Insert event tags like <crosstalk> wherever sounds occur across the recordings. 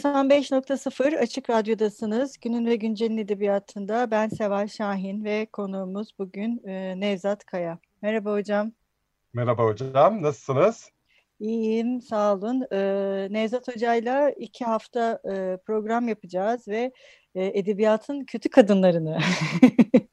95.0 Açık Radyo'dasınız. Günün ve Güncel'in edebiyatında ben Seval Şahin ve konuğumuz bugün e, Nevzat Kaya. Merhaba hocam. Merhaba hocam, nasılsınız? İyiyim, sağ olun. E, Nevzat Hoca'yla iki hafta e, program yapacağız ve e, edebiyatın kötü kadınlarını <laughs>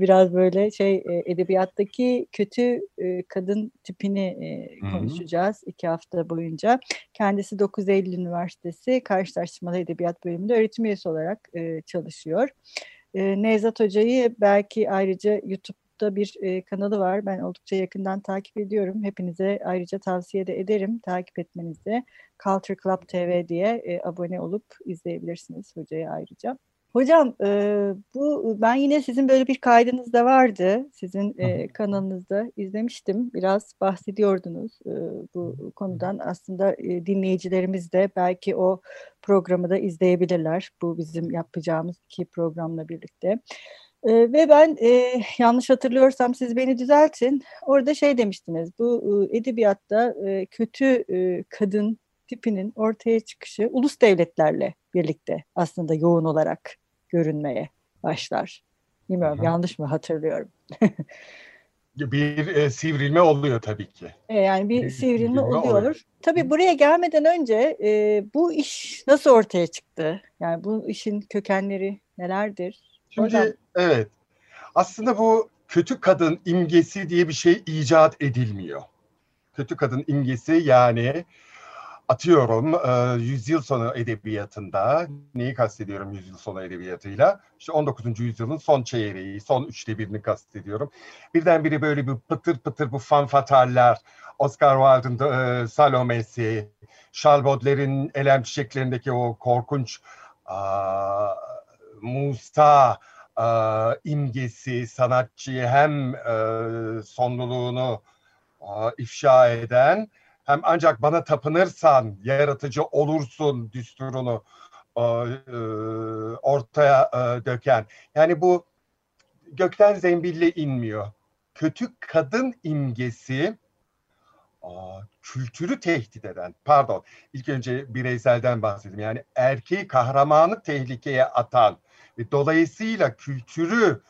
biraz böyle şey edebiyattaki kötü kadın tipini konuşacağız Hı-hı. iki hafta boyunca. Kendisi 9 Eylül Üniversitesi Karşılaştırmalı Edebiyat Bölümünde öğretim üyesi olarak çalışıyor. Nevzat Hoca'yı belki ayrıca YouTube'da bir kanalı var. Ben oldukça yakından takip ediyorum. Hepinize ayrıca tavsiye de ederim takip etmenizi. Culture Club TV diye abone olup izleyebilirsiniz hocayı ayrıca. Hocam e, bu ben yine sizin böyle bir kaydınız da vardı. Sizin e, kanalınızda izlemiştim. Biraz bahsediyordunuz e, bu konudan. Aslında e, dinleyicilerimiz de belki o programı da izleyebilirler. Bu bizim yapacağımız iki programla birlikte. E, ve ben e, yanlış hatırlıyorsam siz beni düzeltin. Orada şey demiştiniz. Bu e, edebiyatta e, kötü e, kadın tipinin ortaya çıkışı ulus devletlerle birlikte aslında yoğun olarak görünmeye başlar. Bilmiyorum Hı. yanlış mı hatırlıyorum. bir e, sivrilme oluyor tabii ki. E, yani bir, bir sivrilme, sivrilme oluyor. oluyor. Tabii buraya gelmeden önce e, bu iş nasıl ortaya çıktı? Yani bu işin kökenleri nelerdir? Şimdi Oradan... evet. Aslında bu kötü kadın imgesi diye bir şey icat edilmiyor. Kötü kadın imgesi yani atıyorum e, yüzyıl sonu edebiyatında neyi kastediyorum yüzyıl sonu edebiyatıyla işte 19. yüzyılın son çeyreği son üçte birini kastediyorum birdenbire böyle bir pıtır pıtır bu fanfataller Oscar Wilde'ın e, Salome'si Charles Baudelaire'in Elem Çiçeklerindeki o korkunç a, Musa a, imgesi sanatçıyı hem e, sonluluğunu a, ifşa eden hem ancak bana tapınırsan yaratıcı olursun düsturunu e, e, ortaya e, döken. Yani bu gökten zembille inmiyor. Kötü kadın imgesi kültürü tehdit eden, pardon ilk önce bireyselden bahsedeyim. Yani erkeği kahramanı tehlikeye atan ve dolayısıyla kültürü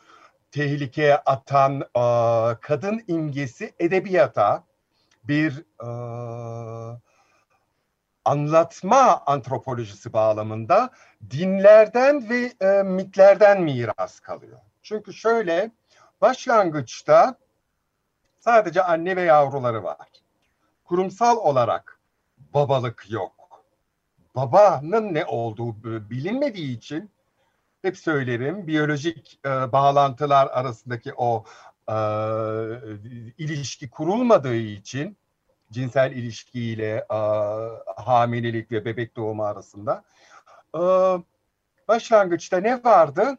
tehlikeye atan kadın imgesi edebiyata, bir e, anlatma antropolojisi bağlamında dinlerden ve e, mitlerden miras kalıyor. Çünkü şöyle başlangıçta sadece anne ve yavruları var. Kurumsal olarak babalık yok. Babanın ne olduğu bilinmediği için hep söylerim biyolojik e, bağlantılar arasındaki o e, ilişki kurulmadığı için cinsel ilişkiyle e, hamilelik ve bebek doğumu arasında e, başlangıçta ne vardı?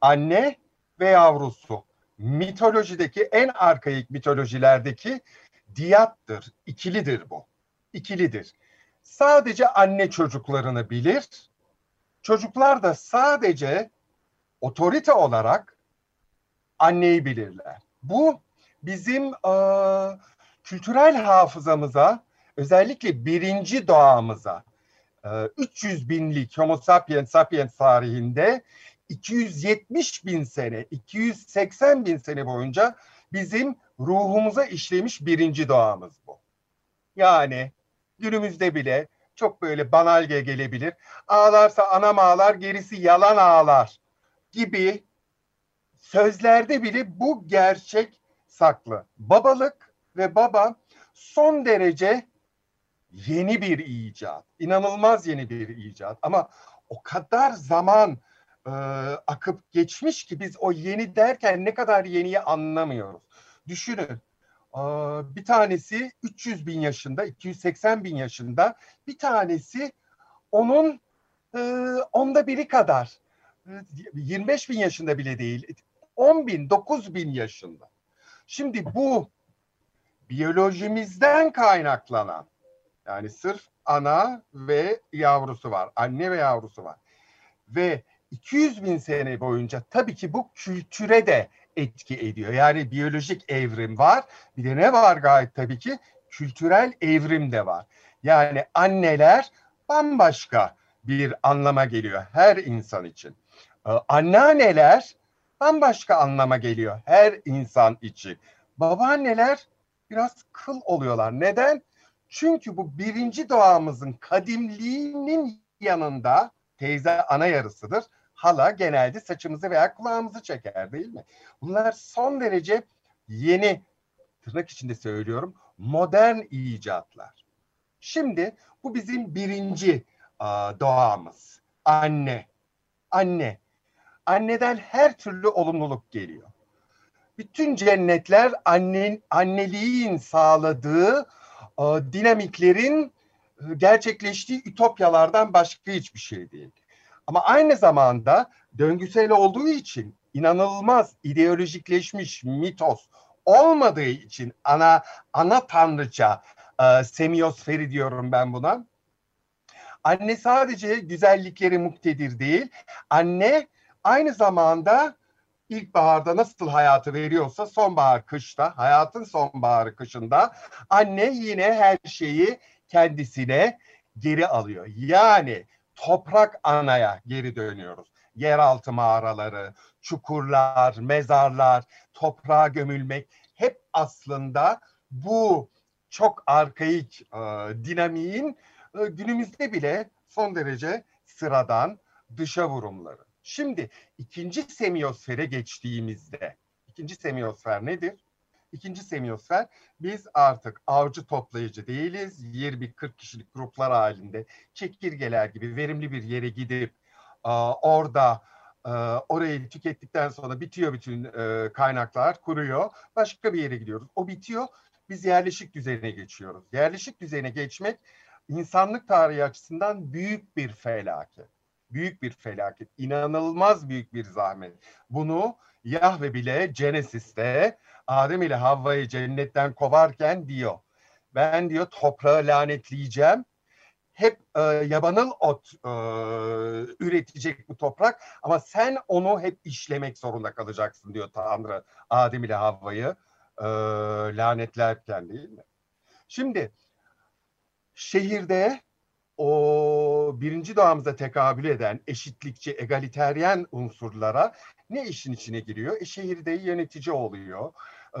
Anne ve yavrusu. Mitolojideki en arkaik mitolojilerdeki diyattır, ikilidir bu. İkilidir. Sadece anne çocuklarını bilir. Çocuklar da sadece otorite olarak anneyi bilirler. Bu bizim e, kültürel hafızamıza özellikle birinci doğamıza e, 300 binlik Homo sapiens sapiens tarihinde 270 bin sene, 280 bin sene boyunca bizim ruhumuza işlemiş birinci doğamız bu. Yani günümüzde bile çok böyle banalge gelebilir. Ağlarsa anam ağlar, gerisi yalan ağlar gibi sözlerde bile bu gerçek saklı. Babalık ve baba son derece yeni bir icat. İnanılmaz yeni bir icat. Ama o kadar zaman e, akıp geçmiş ki biz o yeni derken ne kadar yeniyi anlamıyoruz. Düşünün e, bir tanesi 300 bin yaşında, 280 bin yaşında, bir tanesi onun e, onda biri kadar. 25 bin yaşında bile değil. 10 bin, 9 bin yaşında. Şimdi bu biyolojimizden kaynaklanan yani sırf ana ve yavrusu var. Anne ve yavrusu var. Ve 200 bin sene boyunca tabii ki bu kültüre de etki ediyor. Yani biyolojik evrim var. Bir de ne var gayet tabii ki? Kültürel evrim de var. Yani anneler bambaşka bir anlama geliyor her insan için. Ee, anneanneler bambaşka anlama geliyor her insan için. Babaanneler biraz kıl oluyorlar. Neden? Çünkü bu birinci doğamızın kadimliğinin yanında teyze ana yarısıdır. Hala genelde saçımızı veya kulağımızı çeker değil mi? Bunlar son derece yeni tırnak içinde söylüyorum modern icatlar. Şimdi bu bizim birinci doğamız. Anne. Anne. Anneden her türlü olumluluk geliyor. Bütün cennetler annen, anneliğin sağladığı dinamiklerin gerçekleştiği ütopyalardan başka hiçbir şey değil. Ama aynı zamanda döngüsel olduğu için inanılmaz ideolojikleşmiş mitos olmadığı için ana ana tanrıça e, semiosferi diyorum ben buna. Anne sadece güzellikleri muktedir değil. Anne aynı zamanda ilkbaharda nasıl hayatı veriyorsa sonbahar kışta, hayatın sonbaharı kışında anne yine her şeyi kendisine geri alıyor. Yani toprak anaya geri dönüyoruz. Yeraltı mağaraları, çukurlar, mezarlar, toprağa gömülmek hep aslında bu çok arkaik e, dinamiğin e, günümüzde bile son derece sıradan dışa vurumları. Şimdi ikinci semiyosfere geçtiğimizde, ikinci semiyosfer nedir? İkinci semiyosfer biz artık avcı toplayıcı değiliz. 20-40 kişilik gruplar halinde çekirgeler gibi verimli bir yere gidip orada orayı tükettikten sonra bitiyor bütün kaynaklar, kuruyor. Başka bir yere gidiyoruz. O bitiyor. Biz yerleşik düzene geçiyoruz. Yerleşik düzene geçmek insanlık tarihi açısından büyük bir felaket. Büyük bir felaket. İnanılmaz büyük bir zahmet. Bunu Yahve bile Genesis'te Adem ile Havva'yı cennetten kovarken diyor. Ben diyor toprağı lanetleyeceğim. Hep e, yabanıl ot e, üretecek bu toprak ama sen onu hep işlemek zorunda kalacaksın diyor Tanrı Adem ile Havva'yı e, lanetlerken değil mi? Şimdi şehirde o birinci doğamıza tekabül eden eşitlikçi, egaliteryen unsurlara ne işin içine giriyor? E, şehirde yönetici oluyor, e,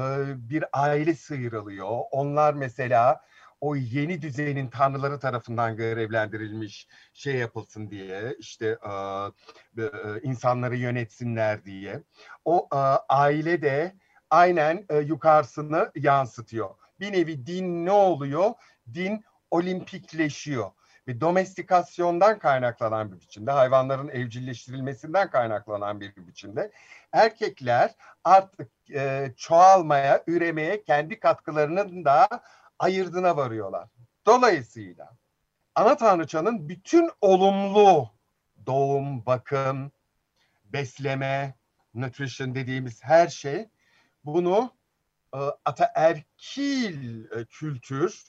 bir aile sıyrılıyor. Onlar mesela o yeni düzenin tanrıları tarafından görevlendirilmiş şey yapılsın diye işte e, e, insanları yönetsinler diye. O e, aile de aynen e, yukarısını yansıtıyor. Bir nevi din ne oluyor? Din olimpikleşiyor ve domestikasyondan kaynaklanan bir biçimde, hayvanların evcilleştirilmesinden kaynaklanan bir biçimde erkekler artık e, çoğalmaya, üremeye kendi katkılarının da ayırdığına varıyorlar. Dolayısıyla ana tanrıçanın bütün olumlu doğum, bakım, besleme, nutrition dediğimiz her şey bunu e, ataerkil e, kültür,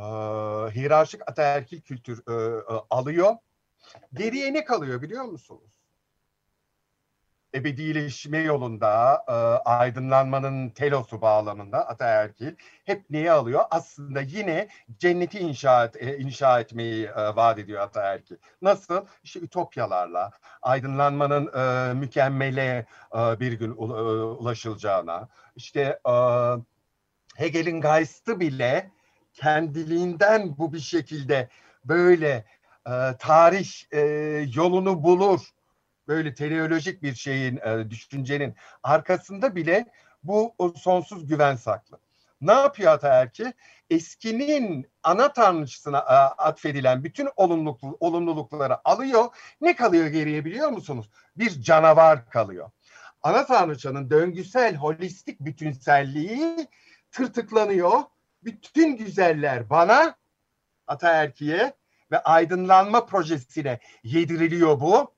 e, hiyerarşik ataerkil kültür e, e, alıyor. Geriye ne kalıyor biliyor musunuz? ebedileşme yolunda, e, aydınlanmanın telosu bağlamında ataerkil hep neyi alıyor? Aslında yine cenneti inşa, et, e, inşa etmeyi e, vaat ediyor ataerkil. Nasıl? İşte ütopyalarla, aydınlanmanın e, mükemmele e, bir gün e, ulaşılacağına, işte e, Hegel'in Geist'ı bile kendiliğinden bu bir şekilde böyle e, tarih e, yolunu bulur böyle teleolojik bir şeyin, e, düşüncenin arkasında bile bu sonsuz güven saklı. Ne yapıyor ataerki? Eskinin ana tanrıçısına e, atfedilen bütün olumluluk, olumlulukları alıyor. Ne kalıyor geriye biliyor musunuz? Bir canavar kalıyor. Ana tanrıçanın döngüsel, holistik bütünselliği tırtıklanıyor. Bütün güzeller bana, ataerkiye ve aydınlanma projesine yediriliyor bu.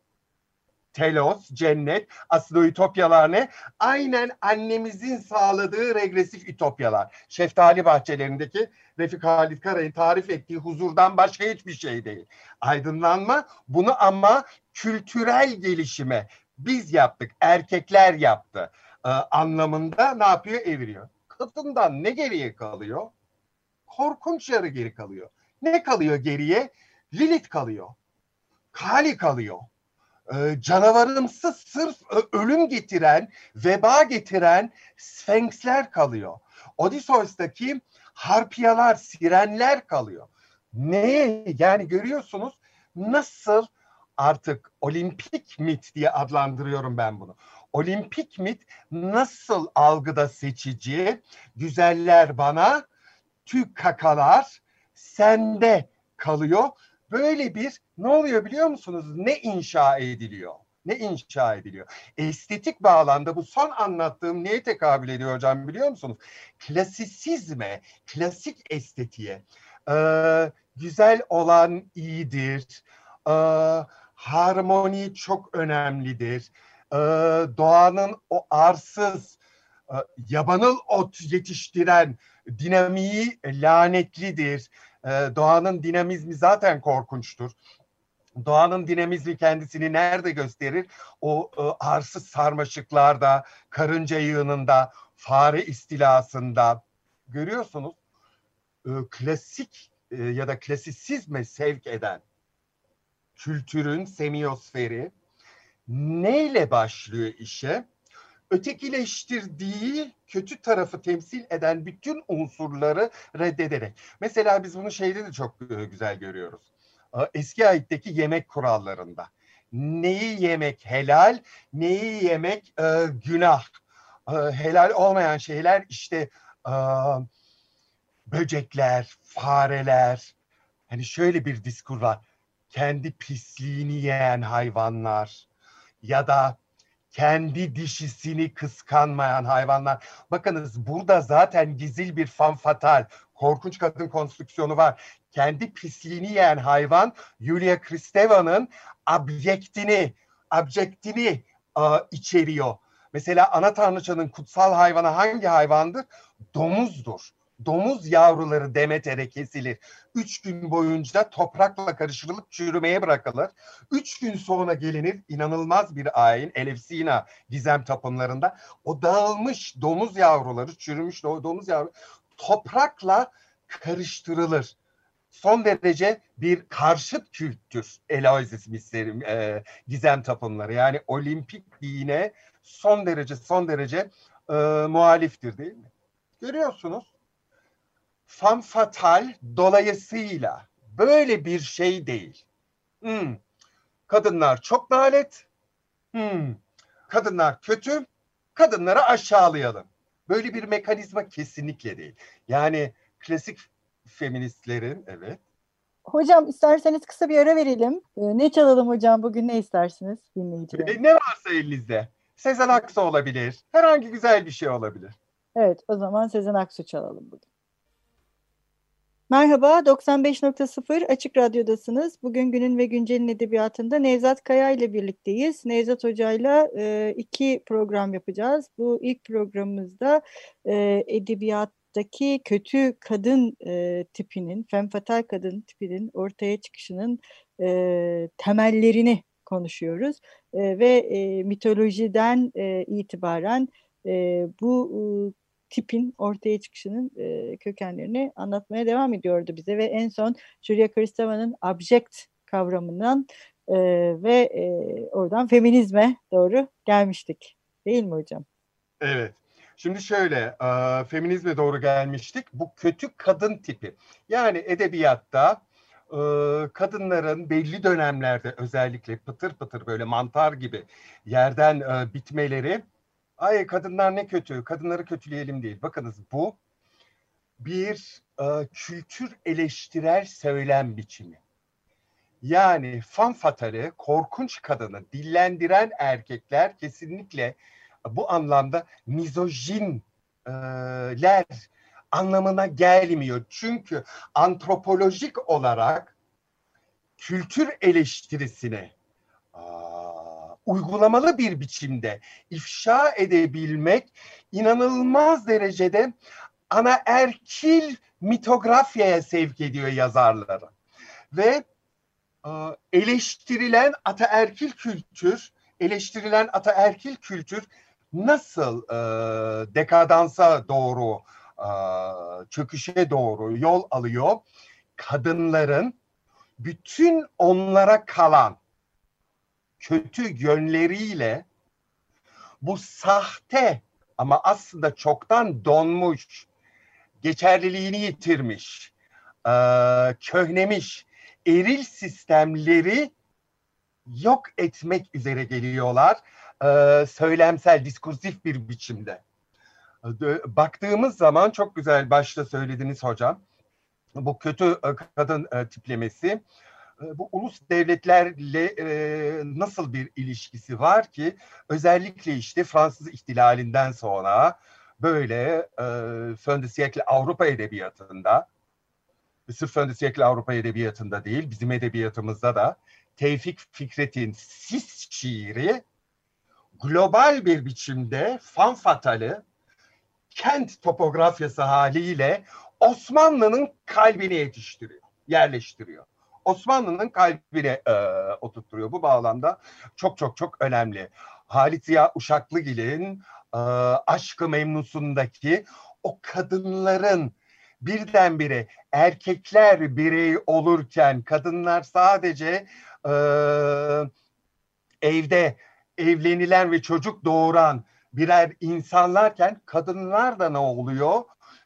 Telos, cennet, aslında ütopyalar ne? Aynen annemizin sağladığı regresif ütopyalar. Şeftali bahçelerindeki Refik Halit Karay'ın tarif ettiği huzurdan başka hiçbir şey değil. Aydınlanma bunu ama kültürel gelişime biz yaptık, erkekler yaptı ee, anlamında ne yapıyor? Eviriyor. Kadından ne geriye kalıyor? Korkunç yarı geri kalıyor. Ne kalıyor geriye? Lilith kalıyor. Kali kalıyor e, canavarımsı sırf ölüm getiren, veba getiren sfenksler kalıyor. Odysseus'taki harpiyalar, sirenler kalıyor. Neye? Yani görüyorsunuz nasıl artık olimpik mit diye adlandırıyorum ben bunu. Olimpik mit nasıl algıda seçici, güzeller bana, tük kakalar sende kalıyor Böyle bir ne oluyor biliyor musunuz? Ne inşa ediliyor? Ne inşa ediliyor? Estetik bağlamda bu son anlattığım neye tekabül ediyor hocam biliyor musunuz? Klasisizme, klasik estetiğe. Ee, güzel olan iyidir. Ee, harmoni çok önemlidir. Ee, doğanın o arsız, e, yabanıl ot yetiştiren dinamiği lanetlidir e, doğanın dinamizmi zaten korkunçtur. Doğanın dinamizmi kendisini nerede gösterir? O e, arsız sarmaşıklarda, karınca yığınında, fare istilasında. Görüyorsunuz e, klasik e, ya da klasisizme sevk eden kültürün semiyosferi neyle başlıyor işe? ötekileştirdiği kötü tarafı temsil eden bütün unsurları reddederek. Mesela biz bunu şeyde de çok güzel görüyoruz. Eski ayetteki yemek kurallarında. Neyi yemek helal, neyi yemek e, günah. E, helal olmayan şeyler işte e, böcekler, fareler. Hani şöyle bir diskur var. Kendi pisliğini yiyen hayvanlar ya da kendi dişisini kıskanmayan hayvanlar. Bakınız burada zaten gizil bir fanfatal, korkunç kadın konstrüksiyonu var. Kendi pisliğini yiyen hayvan Yulia Kristeva'nın abjektini, abjektini a, içeriyor. Mesela ana tanrıçanın kutsal hayvanı hangi hayvandır? Domuzdur domuz yavruları Demeter'e kesilir. Üç gün boyunca toprakla karıştırılıp çürümeye bırakılır. Üç gün sonra gelinir inanılmaz bir ayin Elefsina gizem tapınlarında. O dağılmış domuz yavruları, çürümüş domuz yavruları toprakla karıştırılır. Son derece bir karşıt kültür Eloisis misterim, e, gizem tapınları. Yani olimpik dine son derece son derece e, muhaliftir değil mi? Görüyorsunuz femme fatal dolayısıyla böyle bir şey değil. Hmm. Kadınlar çok lanet. Hmm. Kadınlar kötü. Kadınları aşağılayalım. Böyle bir mekanizma kesinlikle değil. Yani klasik feministlerin evet. Hocam isterseniz kısa bir ara verelim. Ee, ne çalalım hocam bugün ne istersiniz dinleyiciler? Ee, ne varsa elinizde. Sezen Aksu olabilir. Herhangi güzel bir şey olabilir. Evet o zaman Sezen Aksu çalalım bugün. Merhaba, 95.0 Açık Radyo'dasınız. Bugün Günün ve Güncel'in edebiyatında Nevzat Kaya ile birlikteyiz. Nevzat Hoca'yla e, iki program yapacağız. Bu ilk programımızda e, edebiyattaki kötü kadın e, tipinin, femfatal kadın tipinin ortaya çıkışının e, temellerini konuşuyoruz. E, ve e, mitolojiden e, itibaren e, bu tipin ortaya çıkışının e, kökenlerini anlatmaya devam ediyordu bize ve en son Julia Kristeva'nın abject kavramından e, ve e, oradan feminizme doğru gelmiştik. Değil mi hocam? Evet. Şimdi şöyle, e, feminizme doğru gelmiştik. Bu kötü kadın tipi. Yani edebiyatta e, kadınların belli dönemlerde özellikle pıtır pıtır böyle mantar gibi yerden e, bitmeleri Ay kadınlar ne kötü, kadınları kötüleyelim değil. Bakınız bu bir e, kültür eleştirel söylem biçimi. Yani fan fatale, korkunç kadını dillendiren erkekler kesinlikle bu anlamda mizojinler anlamına gelmiyor. Çünkü antropolojik olarak kültür eleştirisine uygulamalı bir biçimde ifşa edebilmek inanılmaz derecede ana erkil mitografyaya sevk ediyor yazarları. Ve eleştirilen ataerkil kültür, eleştirilen ataerkil kültür nasıl e, dekadansa doğru, e, çöküşe doğru yol alıyor? Kadınların bütün onlara kalan kötü yönleriyle bu sahte ama aslında çoktan donmuş, geçerliliğini yitirmiş, köhnemiş eril sistemleri yok etmek üzere geliyorlar söylemsel, diskursif bir biçimde. Baktığımız zaman çok güzel başta söylediniz hocam. Bu kötü kadın tiplemesi bu ulus devletlerle e, nasıl bir ilişkisi var ki özellikle işte Fransız ihtilalinden sonra böyle e, Fön de Avrupa edebiyatında sırf Fön de Avrupa edebiyatında değil bizim edebiyatımızda da Tevfik Fikret'in Sis şiiri global bir biçimde fanfatalı kent topografyası haliyle Osmanlı'nın kalbini yetiştiriyor, yerleştiriyor. Osmanlı'nın kalbine e, oturtturuyor. Bu bağlamda çok çok çok önemli. Halit Ziya Uşaklıgil'in e, Aşkı Memnusundaki o kadınların birdenbire erkekler birey olurken kadınlar sadece e, evde evlenilen ve çocuk doğuran birer insanlarken kadınlar da ne oluyor?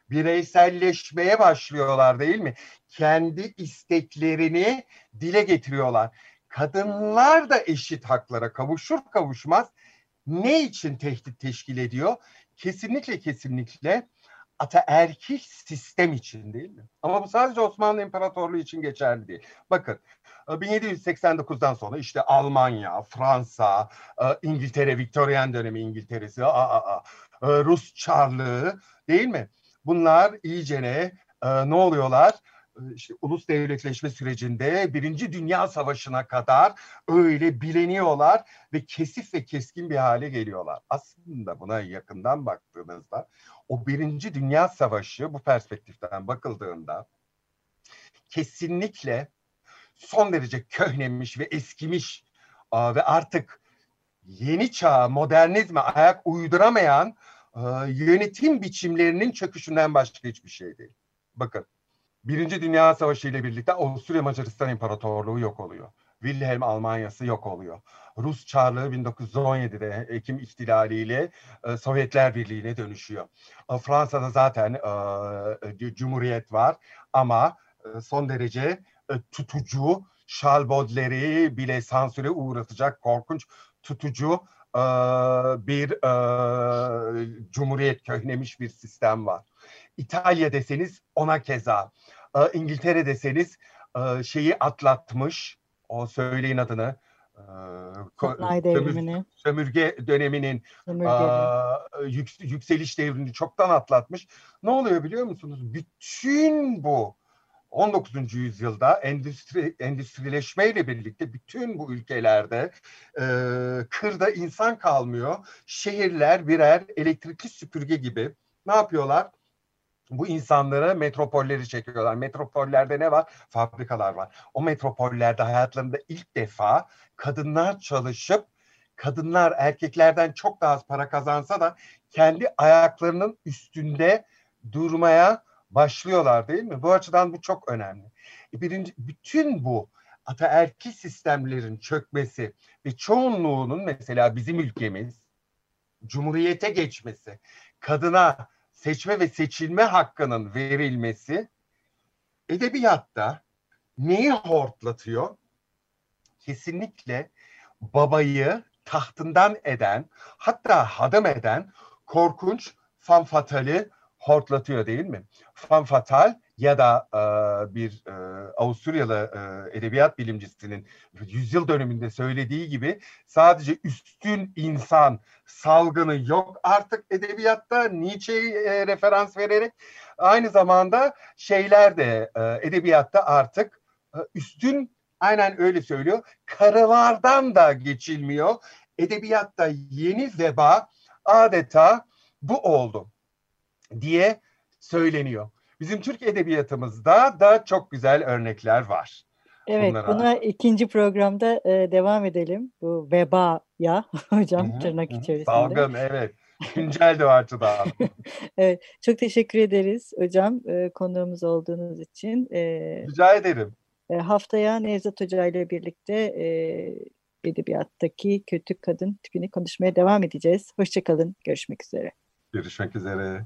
Bireyselleşmeye başlıyorlar değil mi? Kendi isteklerini dile getiriyorlar. Kadınlar da eşit haklara kavuşur kavuşmaz ne için tehdit teşkil ediyor? Kesinlikle kesinlikle ataerkil sistem için değil mi? Ama bu sadece Osmanlı İmparatorluğu için geçerli değil. Bakın 1789'dan sonra işte Almanya, Fransa, e, İngiltere, Victorian dönemi İngiltere'si, e, Rus Çarlığı değil mi? Bunlar iyicene e, ne oluyorlar? işte ulus devletleşme sürecinde Birinci Dünya Savaşı'na kadar öyle bileniyorlar ve kesif ve keskin bir hale geliyorlar. Aslında buna yakından baktığınızda o Birinci Dünya Savaşı bu perspektiften bakıldığında kesinlikle son derece köhnemiş ve eskimiş ve artık yeni çağ, modernizme ayak uyduramayan yönetim biçimlerinin çöküşünden başka hiçbir şey değil. Bakın, Birinci Dünya Savaşı ile birlikte Avusturya Macaristan İmparatorluğu yok oluyor. Wilhelm Almanyası yok oluyor. Rus Çarlığı 1917'de Ekim ihtilaliyle e, Sovyetler Birliği'ne dönüşüyor. E, Fransa'da zaten e, Cumhuriyet var ama e, son derece e, tutucu, Charles bile sansüre uğratacak korkunç tutucu e, bir e, cumhuriyet köhnemiş bir sistem var. İtalya deseniz ona keza. İngiltere deseniz şeyi atlatmış, o söyleyin adını, Sanayi devrimini. Sömürge döneminin yük, yükseliş devrini çoktan atlatmış. Ne oluyor biliyor musunuz? Bütün bu 19. yüzyılda endüstri endüstrileşmeyle birlikte bütün bu ülkelerde e, kırda insan kalmıyor. Şehirler birer elektrikli süpürge gibi ne yapıyorlar? bu insanları metropolleri çekiyorlar. Metropollerde ne var? Fabrikalar var. O metropollerde hayatlarında ilk defa kadınlar çalışıp kadınlar erkeklerden çok daha az para kazansa da kendi ayaklarının üstünde durmaya başlıyorlar değil mi? Bu açıdan bu çok önemli. E birinci, bütün bu ataerkil sistemlerin çökmesi ve çoğunluğunun mesela bizim ülkemiz cumhuriyete geçmesi, kadına seçme ve seçilme hakkının verilmesi edebiyatta neyi hortlatıyor? Kesinlikle babayı tahtından eden, hatta hadım eden korkunç fanfatali hortlatıyor değil mi? Fan fatal ya da e, bir e, Avusturyalı e, edebiyat bilimcisinin yüzyıl döneminde söylediği gibi sadece üstün insan salgını yok artık edebiyatta. Nietzsche'ye referans vererek aynı zamanda şeyler de e, edebiyatta artık e, üstün aynen öyle söylüyor. Karılardan da geçilmiyor. Edebiyatta yeni veba adeta bu oldu diye söyleniyor. Bizim Türk edebiyatımızda da çok güzel örnekler var. Evet, Bunlara... buna ikinci programda e, devam edelim. Bu veba ya <laughs> hocam hı-hı, tırnak içerisinde. Salgın, evet. Güncel de o açıdan. <laughs> evet, çok teşekkür ederiz hocam e, konuğumuz olduğunuz için. E, Rica ederim. E, haftaya Nevzat Hoca ile birlikte e, edebiyattaki kötü kadın tipini konuşmaya devam edeceğiz. Hoşçakalın, görüşmek üzere. Görüşmek üzere.